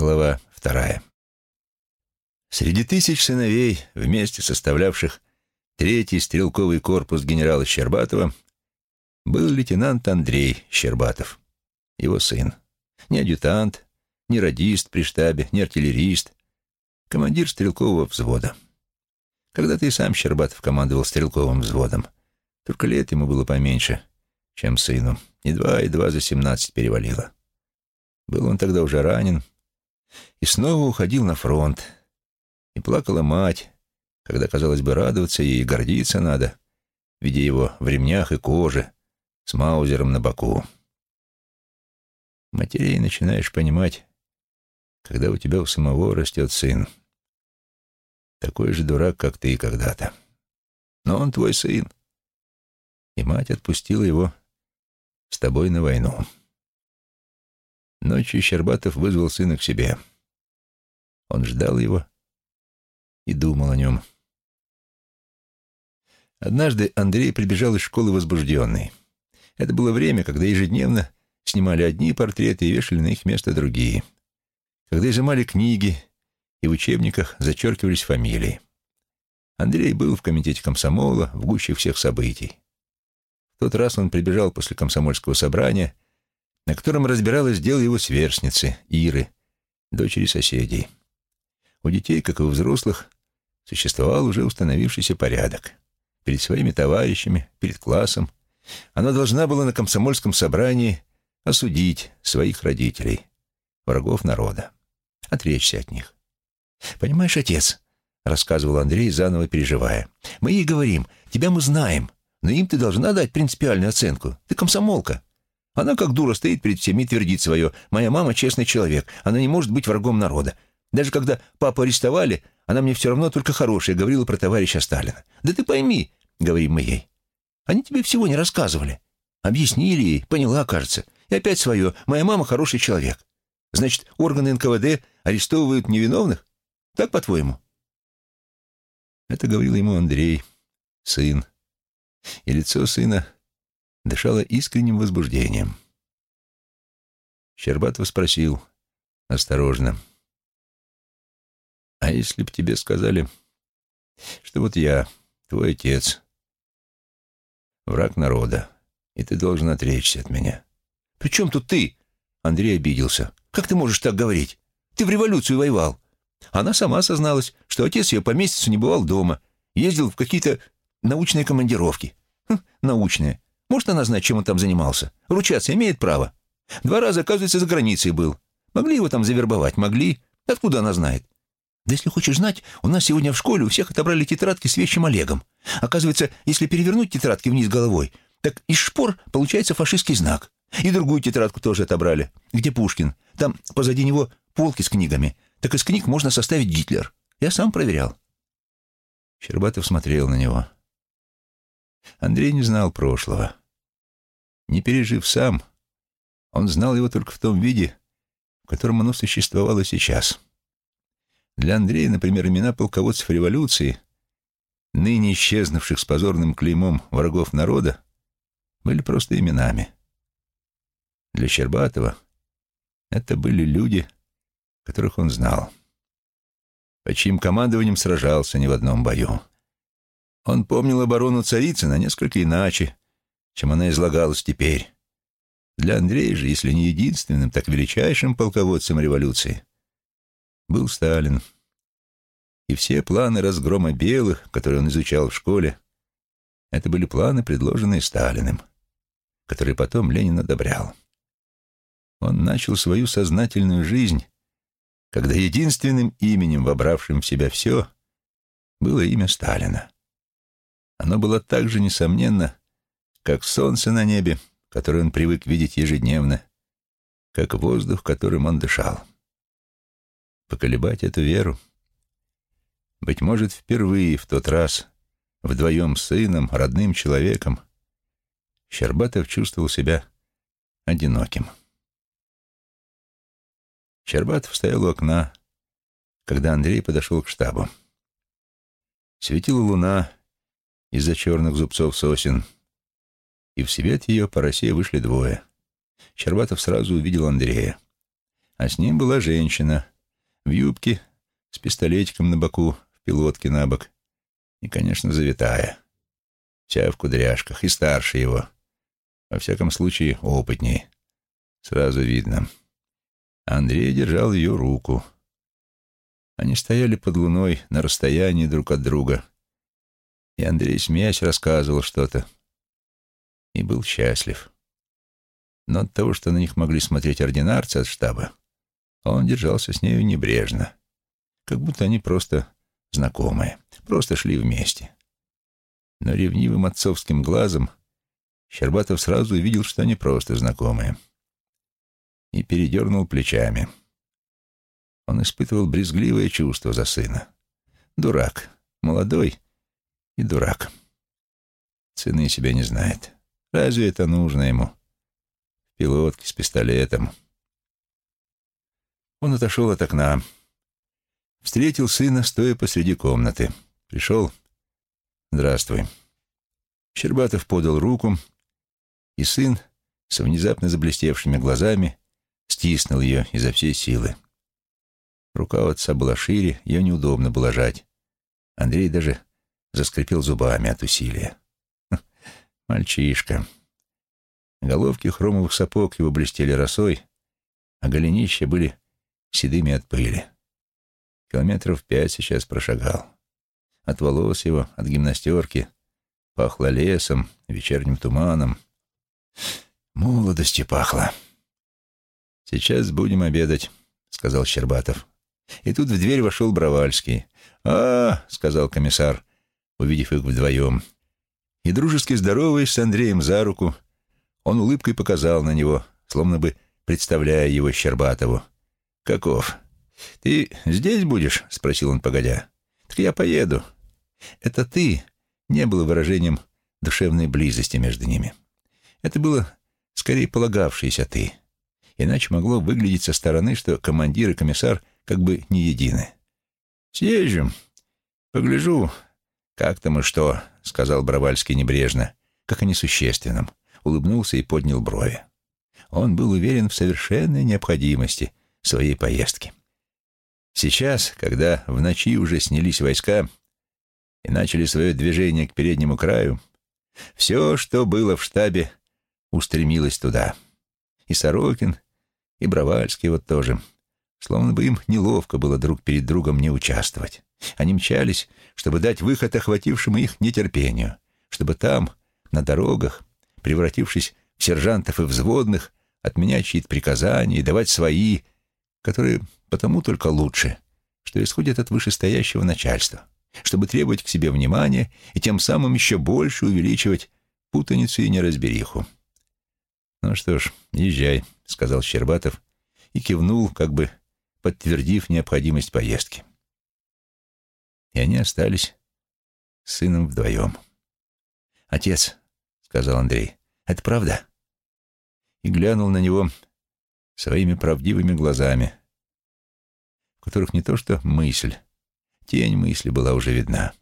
Глава вторая. Среди тысяч сыновей, вместе составлявших третий стрелковый корпус генерала Щербатова, был лейтенант Андрей Щербатов, его сын. Не адъютант, не радист при штабе, не артиллерист, командир стрелкового взвода. Когда-то и сам Щербатов командовал стрелковым взводом, только лет ему было поменьше, чем сыну. Едва-едва за семнадцать перевалило. Был он тогда уже ранен, и снова уходил на фронт. И плакала мать, когда, казалось бы, радоваться ей и гордиться надо, видя его в ремнях и коже, с маузером на боку. Матерей начинаешь понимать, когда у тебя у самого растет сын. Такой же дурак, как ты когда-то. Но он твой сын. И мать отпустила его с тобой на войну. Ночью Щербатов вызвал сына к себе. Он ждал его и думал о нем. Однажды Андрей прибежал из школы возбужденный. Это было время, когда ежедневно снимали одни портреты и вешали на их место другие. Когда изымали книги, и в учебниках зачеркивались фамилии. Андрей был в комитете комсомола, в гуще всех событий. В тот раз он прибежал после комсомольского собрания на котором разбиралось дело его сверстницы, Иры, дочери соседей. У детей, как и у взрослых, существовал уже установившийся порядок. Перед своими товарищами, перед классом она должна была на комсомольском собрании осудить своих родителей, врагов народа, отречься от них. «Понимаешь, отец», — рассказывал Андрей, заново переживая, — «мы ей говорим, тебя мы знаем, но им ты должна дать принципиальную оценку. Ты комсомолка. Она как дура стоит перед всеми и твердит свое. «Моя мама честный человек, она не может быть врагом народа». Даже когда папу арестовали, она мне все равно только хорошее говорила про товарища Сталина. «Да ты пойми», — говорим мы ей, — «они тебе всего не рассказывали. Объяснили ей, поняла, кажется. И опять свое. Моя мама хороший человек. Значит, органы НКВД арестовывают невиновных? Так, по-твоему?» Это говорил ему Андрей, сын. И лицо сына дышала искренним возбуждением. Щербатов спросил осторожно. «А если б тебе сказали, что вот я, твой отец, враг народа, и ты должен отречься от меня?» «При чем тут ты?» Андрей обиделся. «Как ты можешь так говорить? Ты в революцию воевал». Она сама созналась, что отец ее по месяцу не бывал дома, ездил в какие-то научные командировки. Хм, научные. Может она знать, чем он там занимался? Ручаться имеет право. Два раза, оказывается, за границей был. Могли его там завербовать? Могли. Откуда она знает? Да если хочешь знать, у нас сегодня в школе у всех отобрали тетрадки с вещим Олегом. Оказывается, если перевернуть тетрадки вниз головой, так из шпор получается фашистский знак. И другую тетрадку тоже отобрали. Где Пушкин? Там позади него полки с книгами. Так из книг можно составить Гитлер. Я сам проверял. Щербатов смотрел на него. Андрей не знал прошлого. Не пережив сам, он знал его только в том виде, в котором оно существовало сейчас. Для Андрея, например, имена полководцев революции, ныне исчезнувших с позорным клеймом врагов народа, были просто именами. Для Щербатова это были люди, которых он знал, по чьим командованием сражался не в одном бою. Он помнил оборону Царицына несколько иначе, чем она излагалась теперь. Для Андрея же, если не единственным, так величайшим полководцем революции, был Сталин. И все планы разгрома белых, которые он изучал в школе, это были планы, предложенные Сталиным, которые потом Ленин одобрял. Он начал свою сознательную жизнь, когда единственным именем, вобравшим в себя все, было имя Сталина. Оно было также, несомненно, как солнце на небе, которое он привык видеть ежедневно, как воздух, которым он дышал. Поколебать эту веру, быть может, впервые в тот раз, вдвоем с сыном, родным человеком, Щербатов чувствовал себя одиноким. Щербатов стоял у окна, когда Андрей подошел к штабу. Светила луна из-за черных зубцов сосен — и в свет ее по России вышли двое. Щербатов сразу увидел Андрея. А с ним была женщина в юбке, с пистолетиком на боку, в пилотке на бок. И, конечно, завитая. Вся в кудряшках, и старше его. Во всяком случае, опытней. Сразу видно. Андрей держал ее руку. Они стояли под луной на расстоянии друг от друга. И Андрей, смеясь, рассказывал что-то. И был счастлив. Но от того, что на них могли смотреть ординарцы от штаба, он держался с нею небрежно. Как будто они просто знакомые, просто шли вместе. Но ревнивым отцовским глазом Щербатов сразу увидел, что они просто знакомые. И передернул плечами. — он испытывал брезгливое чувство за сына. Дурак. Молодой и дурак. Цены себя не знает. Разве это нужно ему? В пилотке с пистолетом. Он отошел от окна. Встретил сына, стоя посреди комнаты. Пришел. «Здравствуй». Щербатов подал руку, и сын со внезапно заблестевшими глазами стиснул ее изо всей силы. Рука у отца была шире, ее неудобно было жать. Андрей даже заскрипел зубами от усилия. Мальчишка. Головки хромовых сапог его блестели росой, а голенища были седыми от пыли. Километров пять сейчас прошагал. От волос его, от гимнастерки, пахло лесом, вечерним туманом. Молодостью пахло. «Сейчас будем обедать», — сказал Щербатов. И тут в дверь вошел Бровальский. «А, — сказал комиссар, увидев их вдвоем. И дружески здороваясь с Андреем за руку, он улыбкой показал на него, словно бы представляя его Щербатову. «Каков? Ты здесь будешь?» — спросил он, погодя. «Так я поеду». «Это ты» не было выражением душевной близости между ними. Это было скорее полагавшееся «ты». Иначе могло выглядеть со стороны, что командир и комиссар как бы не едины. «Съезжу, погляжу, как там и что», — сказал Бровальский небрежно, как о несущественном, улыбнулся и поднял брови. Он был уверен в совершенной необходимости своей поездки. Сейчас, когда в ночи уже снялись войска и начали свое движение к переднему краю, все, что было в штабе, устремилось туда. И Сорокин, и Бровальский вот тоже — Словно бы им неловко было друг перед другом не участвовать. Они мчались, чтобы дать выход охватившему их нетерпению, чтобы там, на дорогах, превратившись в сержантов и взводных, отменять чьи-то приказания и давать свои, которые потому только лучше, что исходят от вышестоящего начальства, чтобы требовать к себе внимания и тем самым еще больше увеличивать путаницу и неразбериху. «Ну что ж, езжай», — сказал Щербатов и кивнул, как бы подтвердив необходимость поездки. И они остались сыном вдвоем. «Отец», — сказал Андрей, — «это правда?» И глянул на него своими правдивыми глазами, в которых не то что мысль, тень мысли была уже видна.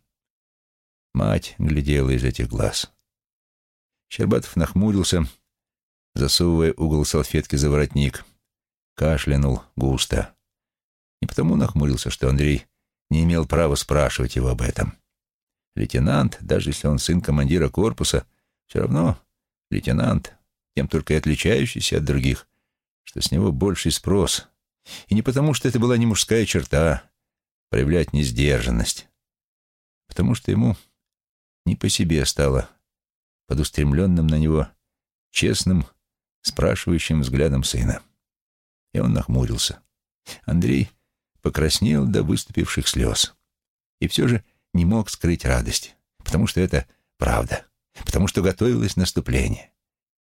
Мать глядела из этих глаз. Щербатов нахмурился, засовывая угол салфетки за воротник, кашлянул густо и потому нахмурился, что Андрей не имел права спрашивать его об этом. Лейтенант, даже если он сын командира корпуса, все равно лейтенант, тем только и отличающийся от других, что с него больший спрос. И не потому, что это была не мужская черта проявлять несдержанность, потому что ему не по себе стало под устремленным на него честным, спрашивающим взглядом сына. И он нахмурился. Андрей покраснел до выступивших слез. И все же не мог скрыть радость, потому что это правда, потому что готовилось наступление.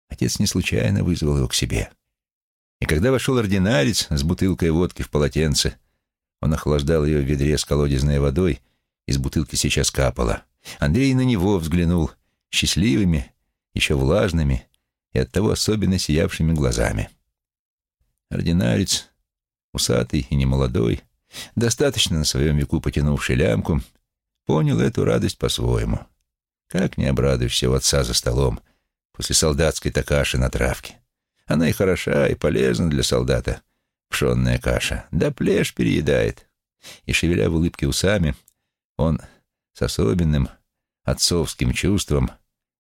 Отец не случайно вызвал его к себе. И когда вошел ординарец с бутылкой водки в полотенце, он охлаждал ее в ведре с колодезной водой, из бутылки сейчас капало. Андрей на него взглянул счастливыми, еще влажными и оттого особенно сиявшими глазами. Ординарец, усатый и немолодой, достаточно на своем веку потянувший лямку, понял эту радость по-своему. Как не обрадуешься у отца за столом после солдатской такаши на травке. Она и хороша, и полезна для солдата пшенная каша. Да плешь переедает. И, шевеля в улыбке усами, он с особенным отцовским чувством,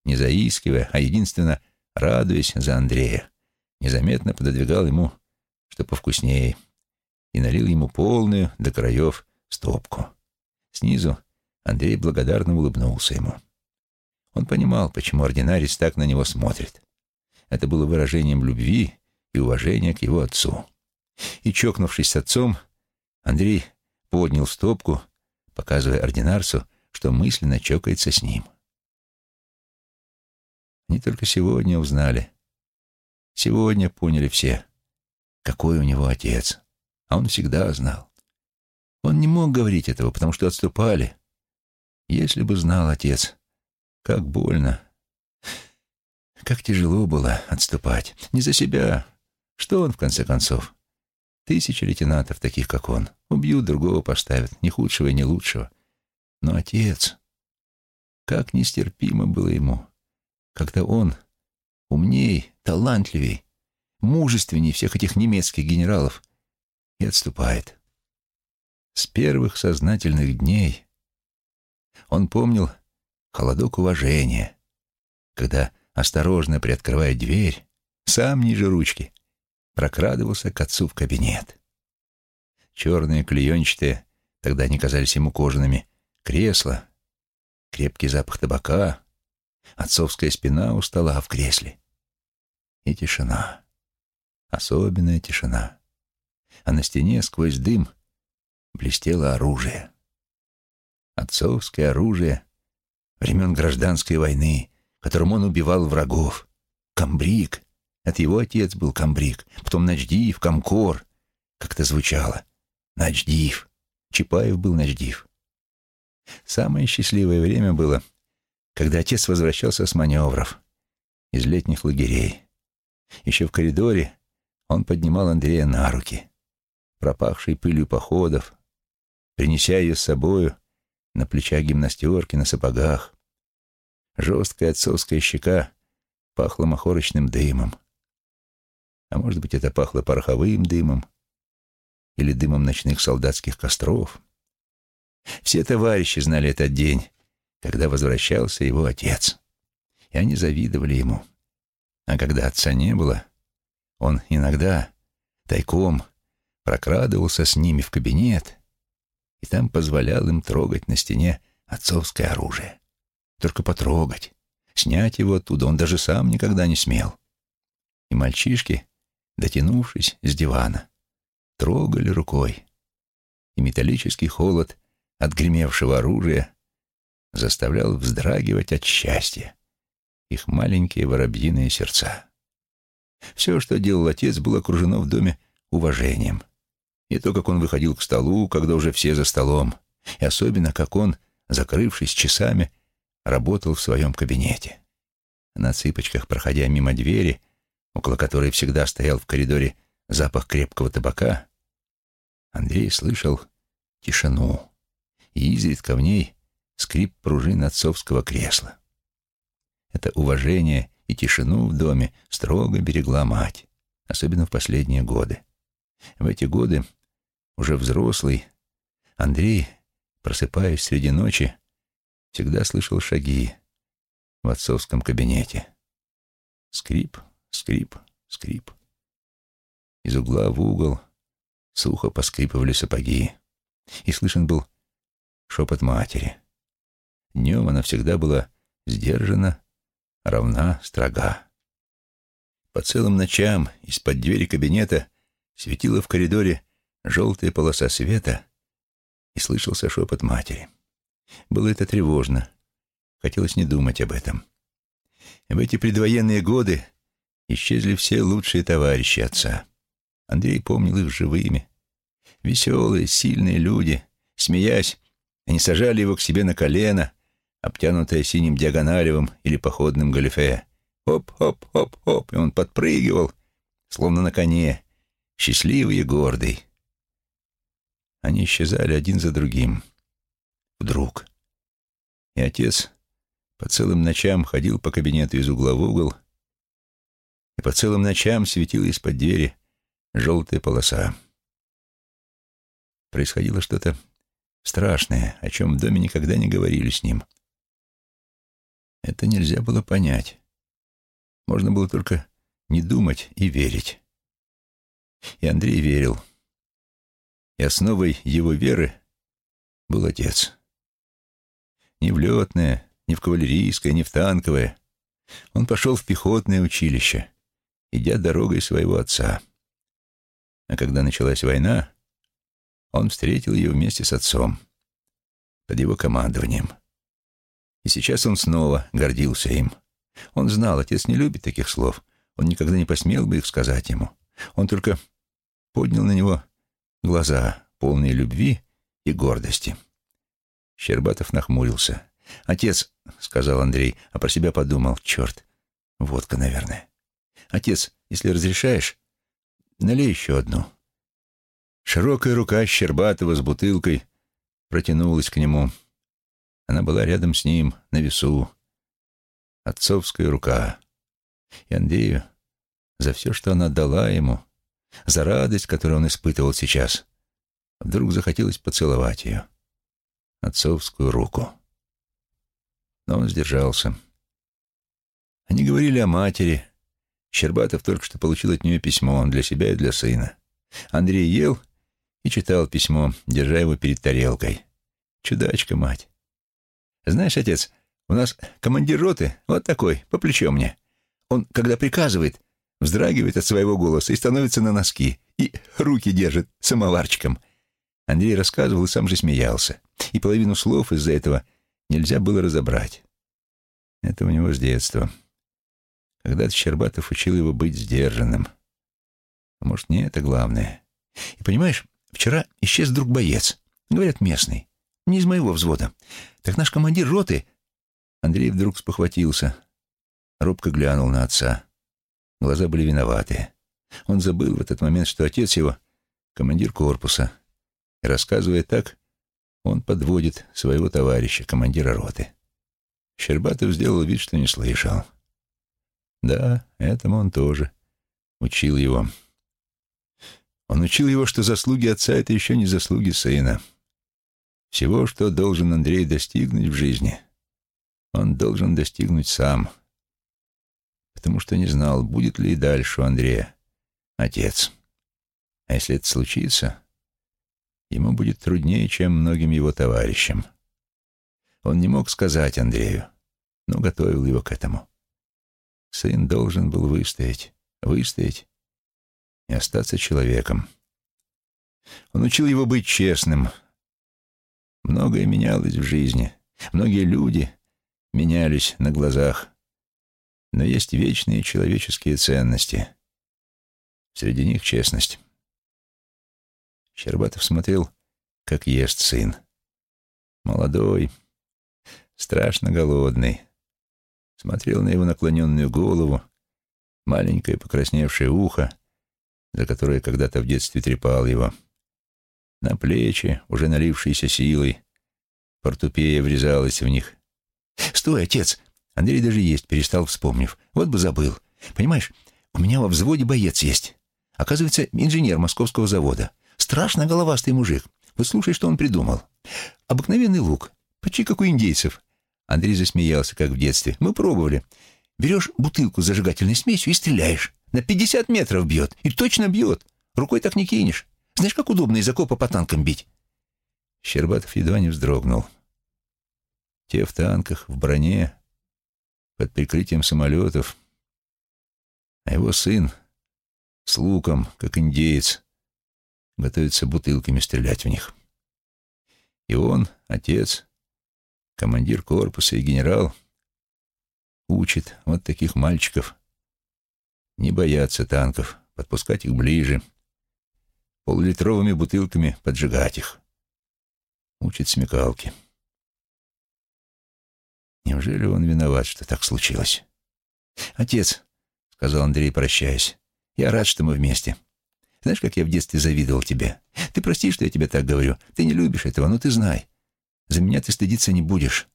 не заискивая, а единственно радуясь за Андрея, незаметно пододвигал ему что повкуснее и налил ему полную до краев стопку. Снизу Андрей благодарно улыбнулся ему. Он понимал, почему ординарец так на него смотрит. Это было выражением любви и уважения к его отцу. И, чокнувшись с отцом, Андрей поднял стопку, показывая ординарцу, что мысленно чокается с ним. Они только сегодня узнали. Сегодня поняли все, какой у него отец. А он всегда знал. Он не мог говорить этого, потому что отступали. Если бы знал отец, как больно, как тяжело было отступать. Не за себя. Что он, в конце концов? Тысячи лейтенантов, таких как он. Убьют, другого поставят, ни худшего ни лучшего. Но отец... Как нестерпимо было ему, когда он умней, талантливей, мужественней всех этих немецких генералов и отступает. С первых сознательных дней он помнил холодок уважения, когда, осторожно приоткрывая дверь, сам ниже ручки, прокрадывался к отцу в кабинет. Черные клеенчатые, тогда они казались ему кожаными, кресла, крепкий запах табака, отцовская спина у стола в кресле. И тишина. Особенная тишина. А на стене сквозь дым блестело оружие. Отцовское оружие времен гражданской войны, которым он убивал врагов. Камбрик. Это его отец был Камбрик. Потом Начдиев, Комкор. Как это звучало. Начдиев. Чапаев был Начдиев. Самое счастливое время было, когда отец возвращался с маневров, из летних лагерей. Еще в коридоре он поднимал Андрея на руки, пропахший пылью походов, принеся ее с собою на плечах гимнастерки, на сапогах. Жесткая отцовская щека пахла махорочным дымом. А может быть, это пахло пороховым дымом или дымом ночных солдатских костров. Все товарищи знали этот день, когда возвращался его отец. И они завидовали ему. А когда отца не было, он иногда тайком прокрадывался с ними в кабинет и там позволял им трогать на стене отцовское оружие. Только потрогать. Снять его оттуда он даже сам никогда не смел. И мальчишки, дотянувшись с дивана, трогали рукой. И металлический холод от гремевшего оружия заставлял вздрагивать от счастья их маленькие воробьиные сердца. Все, что делал отец, было окружено в доме уважением. И то, как он выходил к столу, когда уже все за столом, и особенно, как он, закрывшись часами, работал в своем кабинете. На цыпочках, проходя мимо двери, около которой всегда стоял в коридоре запах крепкого табака, Андрей слышал тишину, и изредка в ней скрип пружин отцовского кресла. Это уважение и тишину в доме строго берегла мать, особенно в последние годы. В эти годы, уже взрослый, Андрей, просыпаясь среди ночи, всегда слышал шаги в отцовском кабинете. Скрип, скрип, скрип. Из угла в угол сухо поскрипывали сапоги, и слышен был шепот матери. Днем она всегда была сдержана, равна, строга. По целым ночам из-под двери кабинета светила в коридоре желтая полоса света, и слышался шепот матери. Было это тревожно. Хотелось не думать об этом. В эти предвоенные годы исчезли все лучшие товарищи отца. Андрей помнил их живыми. Веселые, сильные люди. Смеясь, они сажали его к себе на колено, обтянутое синим диагоналевым или походным галифе. Хоп-хоп-хоп-хоп, и он подпрыгивал, словно на коне, счастливый и гордый. Они исчезали один за другим. Вдруг. И отец по целым ночам ходил по кабинету из угла в угол, и по целым ночам светил из-под двери желтая полоса. Происходило что-то страшное, о чем в доме никогда не говорили с ним. Это нельзя было понять. Можно было только не думать и верить. И Андрей верил. И основой его веры был отец. Не в летное, не в кавалерийское, не в танковое. Он пошел в пехотное училище, идя дорогой своего отца. А когда началась война, он встретил ее вместе с отцом, под его командованием. И сейчас он снова гордился им. Он знал, отец не любит таких слов. Он никогда не посмел бы их сказать ему. Он только поднял на него глаза, полные любви и гордости. Щербатов нахмурился. «Отец», — сказал Андрей, а про себя подумал, «черт, водка, наверное». «Отец, если разрешаешь, налей еще одну». Широкая рука Щербатова с бутылкой протянулась к нему. Она была рядом с ним, на весу. Отцовская рука. И Андрею за все, что она дала ему, за радость, которую он испытывал сейчас, вдруг захотелось поцеловать ее. Отцовскую руку. Но он сдержался. Они говорили о матери. Щербатов только что получил от нее письмо для себя и для сына. Андрей ел и читал письмо, держа его перед тарелкой. Чудачка, мать. Знаешь, отец, у нас командир роты вот такой, по плечу мне. Он, когда приказывает, вздрагивает от своего голоса и становится на носки, и руки держит самоварчиком. Андрей рассказывал и сам же смеялся. И половину слов из-за этого нельзя было разобрать. Это у него с детства. Когда-то Щербатов учил его быть сдержанным. А может, не это главное. И понимаешь, вчера исчез друг боец. Говорят, местный. Не из моего взвода. Так наш командир роты... Андрей вдруг спохватился. Робко глянул на отца. Глаза были виноваты. Он забыл в этот момент, что отец его — командир корпуса. И рассказывая так, он подводит своего товарища, командира роты. Щербатов сделал вид, что не слышал. Да, этому он тоже учил его. Он учил его, что заслуги отца — это еще не заслуги сына. Всего, что должен Андрей достигнуть в жизни, он должен достигнуть сам, потому что не знал, будет ли дальше у Андрея отец. А если это случится, ему будет труднее, чем многим его товарищам. Он не мог сказать Андрею, но готовил его к этому. Сын должен был выстоять, выстоять и остаться человеком. Он учил его быть честным. Многое менялось в жизни. Многие люди менялись на глазах. Но есть вечные человеческие ценности. Среди них честность. Щербатов смотрел, как ест сын. Молодой, страшно голодный. Смотрел на его наклоненную голову, маленькое покрасневшее ухо, за которое когда-то в детстве трепал его, на плечи, уже налившиеся силой, портупея врезалась в них. «Стой, отец!» Андрей даже есть перестал, вспомнив. «Вот бы забыл. Понимаешь, у меня во взводе боец есть. Оказывается, инженер московского завода. Страшно головастый мужик. Вот слушай, что он придумал. Обыкновенный лук. Почти как у индейцев. Андрей засмеялся, как в детстве. Мы пробовали. Берешь бутылку с зажигательной смесью и стреляешь. На пятьдесят метров бьет. И точно бьет. Рукой так не кинешь. Знаешь, как удобно из окопа по танкам бить? Щербатов едва не вздрогнул. Те в танках, в броне, под прикрытием самолетов. А его сын с луком, как индеец, готовится бутылками стрелять в них. И он, отец, командир корпуса и генерал, учит вот таких мальчиков не бояться танков, подпускать их ближе, полулитровыми бутылками поджигать их. Учит смекалки. Неужели он виноват, что так случилось? «Отец», — сказал Андрей, прощаясь, — «я рад, что мы вместе. Знаешь, как я в детстве завидовал тебе? Ты прости, что я тебе так говорю. Ты не любишь этого, но ты знай. За меня ты стыдиться не будешь».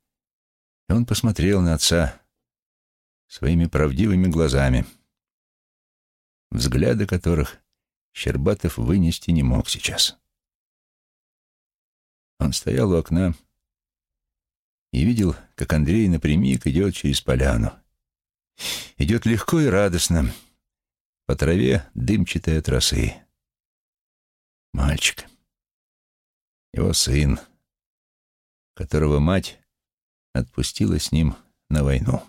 И он посмотрел на отца своими правдивыми глазами, взгляды которых Щербатов вынести не мог сейчас. Он стоял у окна и видел, как Андрей напрямик идет через поляну. Идет легко и радостно, по траве дымчатой от росы. Мальчик. Его сын, которого мать отпустила с ним на войну.